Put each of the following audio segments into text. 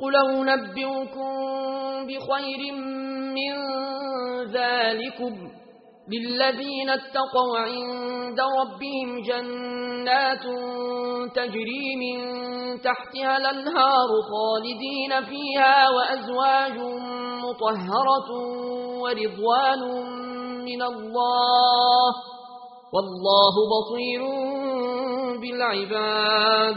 قل أنبئكم بخير من ذلكم للذين اتقوا عند ربهم جنات تجري من تحتها الأنهار خالدين فيها وأزواج مطهرة ورضوان من الله والله بطير بالعباد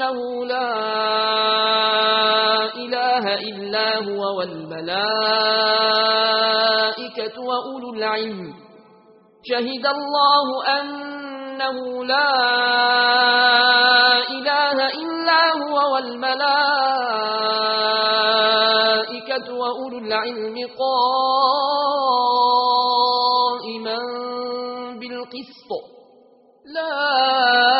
أنه لا إله إلا هو والملائكة وأولو العلم. شهد الله أنه لا إله إلا هو والملائكة وأولو العلم قائما بالقسط. لا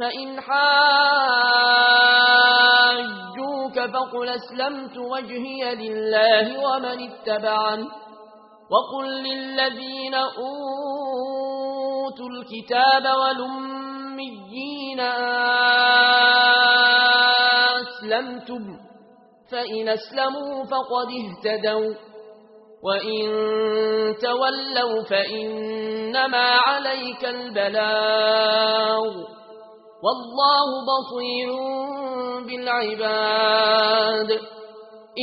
فإن حاجوك فقل أسلمت وجهي لله ومن اتبعن وقل للذين أوتوا الكتاب ولميين أسلمتم فإن أسلموا فقد اهتدوا وإن تولوا فإنما عليك البلاغ والله بصير بالعباد.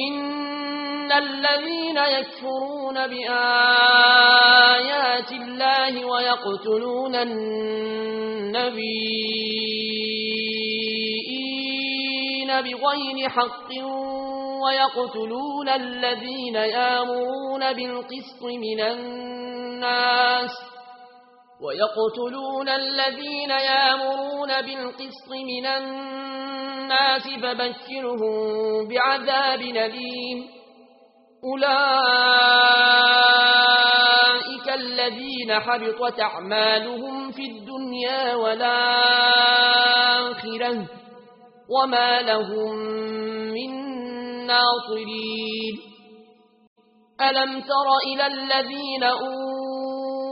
إن الذين يكفرون بآيات الله ويقتلون النبيين بغير حق ويقتلون الذين يامرون بالقسط من الناس ويقتلون الذين يامرون بالقسط من الناس فبشرهم بعذاب نديم أولئك الذين حبطت أعمالهم في الدنيا والآخرة وما لهم من ناصرين. ألم تر إلى الذين أولئك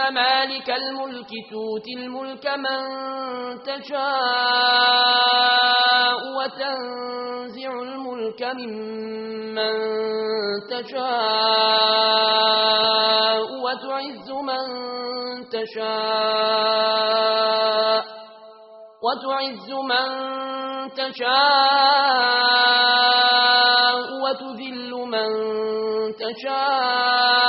مالك الملك توتي الملك من تشاء وتنزع الملك ممن تشاء وتعز من تشاء وتعز من تشاء وتذل من تشاء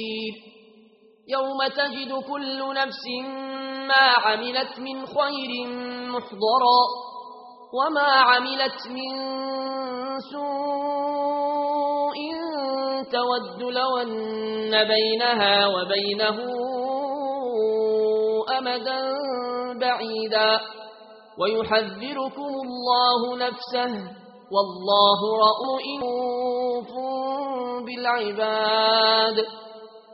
يوم تجد كل نفس ما عملت من خير محضرا وما عملت من سوء تود لون بينها وبينه أمدا بعيدا ويحذركم الله نفسه والله رؤوء بالعباد